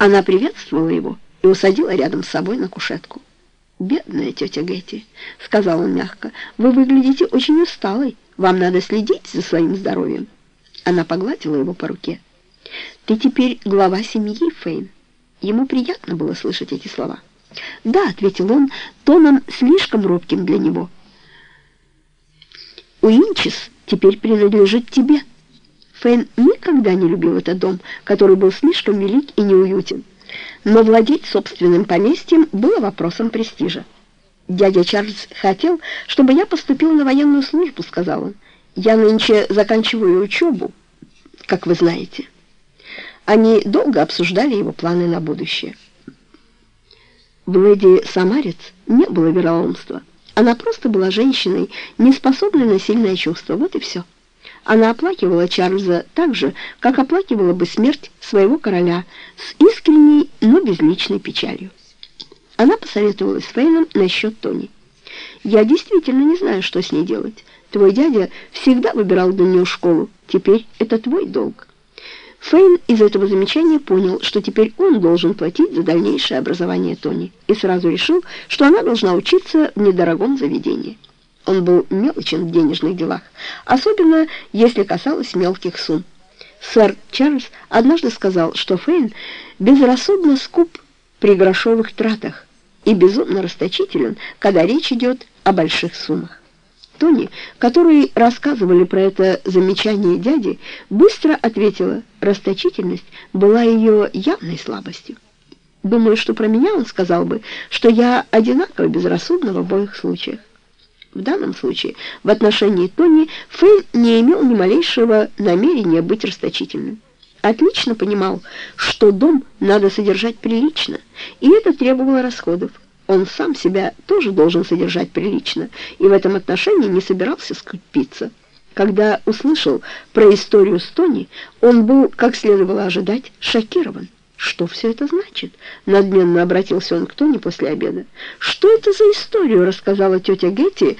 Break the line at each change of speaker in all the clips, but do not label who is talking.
Она приветствовала его и усадила рядом с собой на кушетку. «Бедная тетя Гетти», — сказал он мягко, — «вы выглядите очень усталой. Вам надо следить за своим здоровьем». Она погладила его по руке. «Ты теперь глава семьи, Фейн». Ему приятно было слышать эти слова. «Да», — ответил он, тоном слишком робким для него. «Уинчес теперь принадлежит тебе». Фейн никогда не любил этот дом, который был слишком велик и неуютен но владеть собственным поместьем было вопросом престижа. «Дядя Чарльз хотел, чтобы я поступил на военную службу», — сказал он. «Я нынче заканчиваю учебу, как вы знаете». Они долго обсуждали его планы на будущее. В леди Самарец не было вероломства. Она просто была женщиной, не способной на сильное чувство. Вот и все. Она оплакивала Чарльза так же, как оплакивала бы смерть своего короля, с искренней, но безличной печалью. Она посоветовалась с Фейном насчет Тони. «Я действительно не знаю, что с ней делать. Твой дядя всегда выбирал для нее школу. Теперь это твой долг». Фейн из этого замечания понял, что теперь он должен платить за дальнейшее образование Тони, и сразу решил, что она должна учиться в недорогом заведении. Он был мелочен в денежных делах, особенно если касалось мелких сумм. Сэр Чарльз однажды сказал, что Фейн безрассудно скуп при грошовых тратах и безумно расточителен, когда речь идет о больших суммах. Тони, которые рассказывали про это замечание дяди, быстро ответила, расточительность была ее явной слабостью. Думаю, что про меня он сказал бы, что я одинаково безрассудна в обоих случаях. В данном случае в отношении Тони Фейн не имел ни малейшего намерения быть расточительным. Отлично понимал, что дом надо содержать прилично, и это требовало расходов. Он сам себя тоже должен содержать прилично, и в этом отношении не собирался скупиться. Когда услышал про историю с Тони, он был, как следовало ожидать, шокирован. «Что все это значит?» — надменно обратился он к Тони после обеда. «Что это за историю?» — рассказала тетя Гетти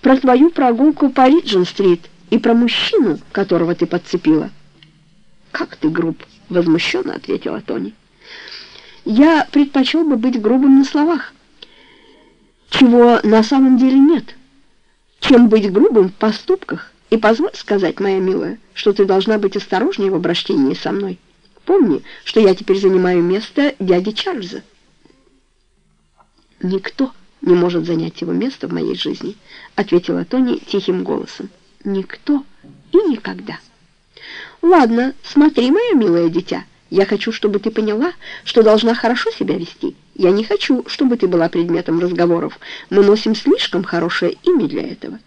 про твою прогулку по Риджин-стрит и про мужчину, которого ты подцепила. «Как ты груб?» — возмущенно ответила Тони. «Я предпочел бы быть грубым на словах, чего на самом деле нет, чем быть грубым в поступках. И позволь сказать, моя милая, что ты должна быть осторожнее в обращении со мной». Помни, что я теперь занимаю место дяди Чарльза. Никто не может занять его место в моей жизни, ответила Тони тихим голосом. Никто и никогда. Ладно, смотри, мое милое дитя. Я хочу, чтобы ты поняла, что должна хорошо себя вести. Я не хочу, чтобы ты была предметом разговоров. Мы носим слишком хорошее имя для этого.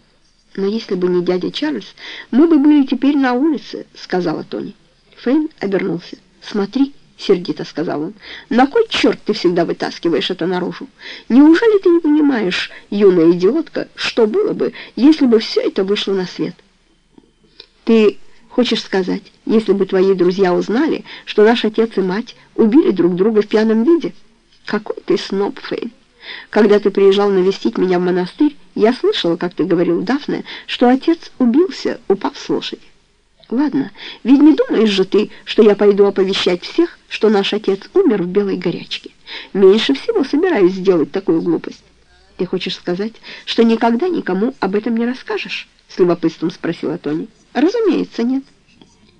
Но если бы не дядя Чарльз, мы бы были теперь на улице, сказала Тони. Фейн обернулся. «Смотри», — сердито сказал он, — «на кой черт ты всегда вытаскиваешь это наружу? Неужели ты не понимаешь, юная идиотка, что было бы, если бы все это вышло на свет?» «Ты хочешь сказать, если бы твои друзья узнали, что наш отец и мать убили друг друга в пьяном виде? Какой ты сноб, Фейн! Когда ты приезжал навестить меня в монастырь, я слышала, как ты говорил Дафне, что отец убился, упав с лошади. Ладно, ведь не думаешь же ты, что я пойду оповещать всех, что наш отец умер в белой горячке. Меньше всего собираюсь сделать такую глупость. Ты хочешь сказать, что никогда никому об этом не расскажешь? С любопытством спросила Тони. Разумеется, нет.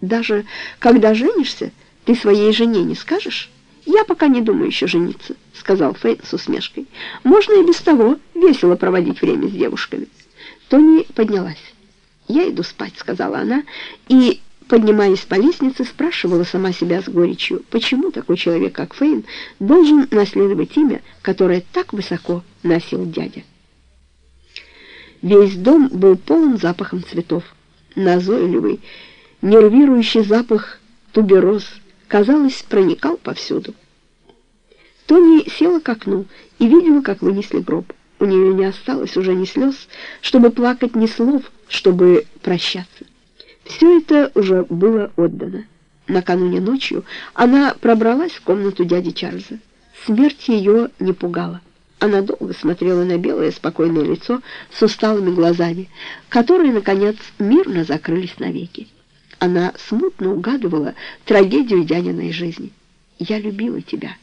Даже когда женишься, ты своей жене не скажешь? Я пока не думаю еще жениться, сказал Фейн с усмешкой. Можно и без того весело проводить время с девушками. Тони поднялась. «Я иду спать», — сказала она, и, поднимаясь по лестнице, спрашивала сама себя с горечью, почему такой человек, как Фейн, должен наследовать имя, которое так высоко носил дядя. Весь дом был полон запахом цветов. Назойливый, нервирующий запах тубероз, казалось, проникал повсюду. Тони села к окну и видела, как вынесли гроб. У нее не осталось уже ни слез, чтобы плакать, ни слов, чтобы прощаться. Все это уже было отдано. Накануне ночью она пробралась в комнату дяди Чарльза. Смерть ее не пугала. Она долго смотрела на белое спокойное лицо с усталыми глазами, которые, наконец, мирно закрылись навеки. Она смутно угадывала трагедию дядиной жизни. я любила тебя».